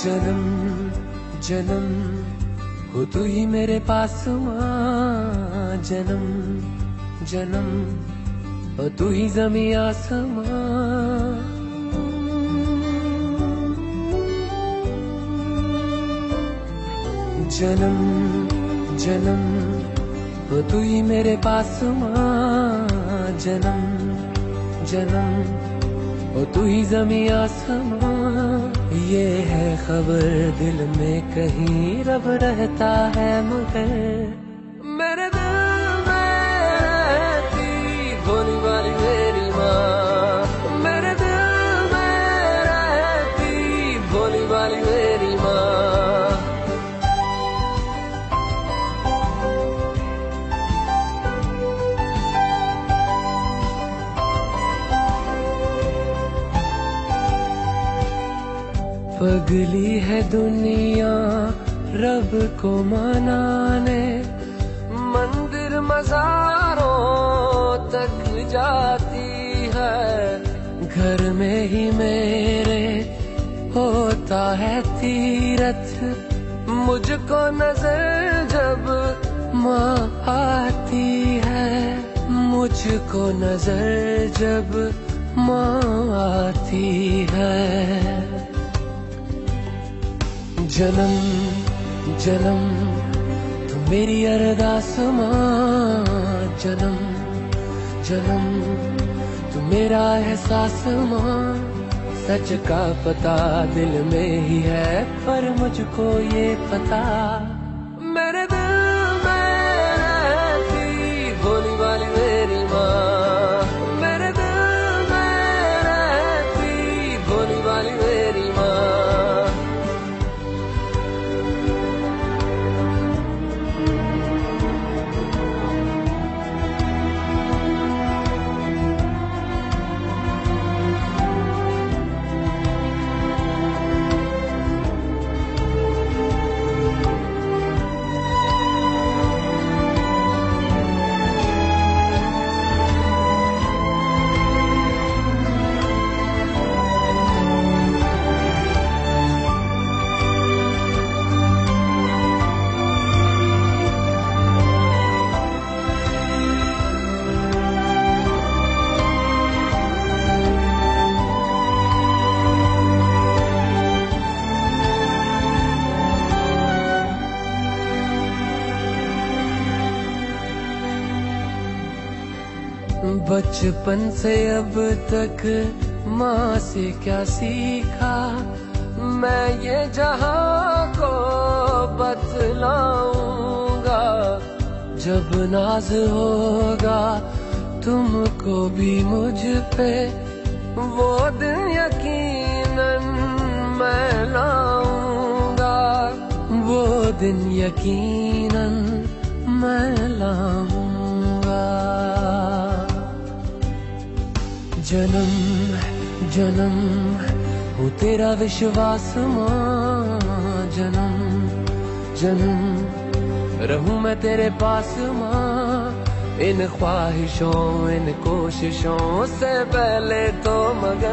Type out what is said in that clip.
जन्म जन्म, हो तू ही मेरे पास माँ जन्म जन्म, हो तू ही जमी आसमां। जन्म जन्म, हो तू ही मेरे पास माँ जन्म जन्म हो तू ही जमी आसमां। ये है खबर दिल में कहीं रब रहता है मगर। पगली है दुनिया, रब को मनाने। मंदिर मजारों तक जाती है, घर में ही मेरे होता है तीरथ। मुझको नज़र जब माँ आती है, मुझको नज़र जब माँ आती है। जन्म जन्म, तू मेरी अरदास माँ, जन्म जन्म, तू मेरा एहसास माँ, सच का पता दिल में ही है, पर मुझको ये पता। बचपन से अब तक माँ से क्या सीखा? मैं ये जहाँ को बतलाऊँगा, जब नाज होगा तुमको भी मुझ पे, वो दिन यकीनन मैं लाऊँगा, वो दिन यकीनन मैं लाऊँगा जन्म जन्म, हो तेरा विश्वास माँ, जन्म जन्म, रहूँ मैं तेरे पास माँ, इन ख्वाहिशों, इन कोशिशों से पहले तो मगर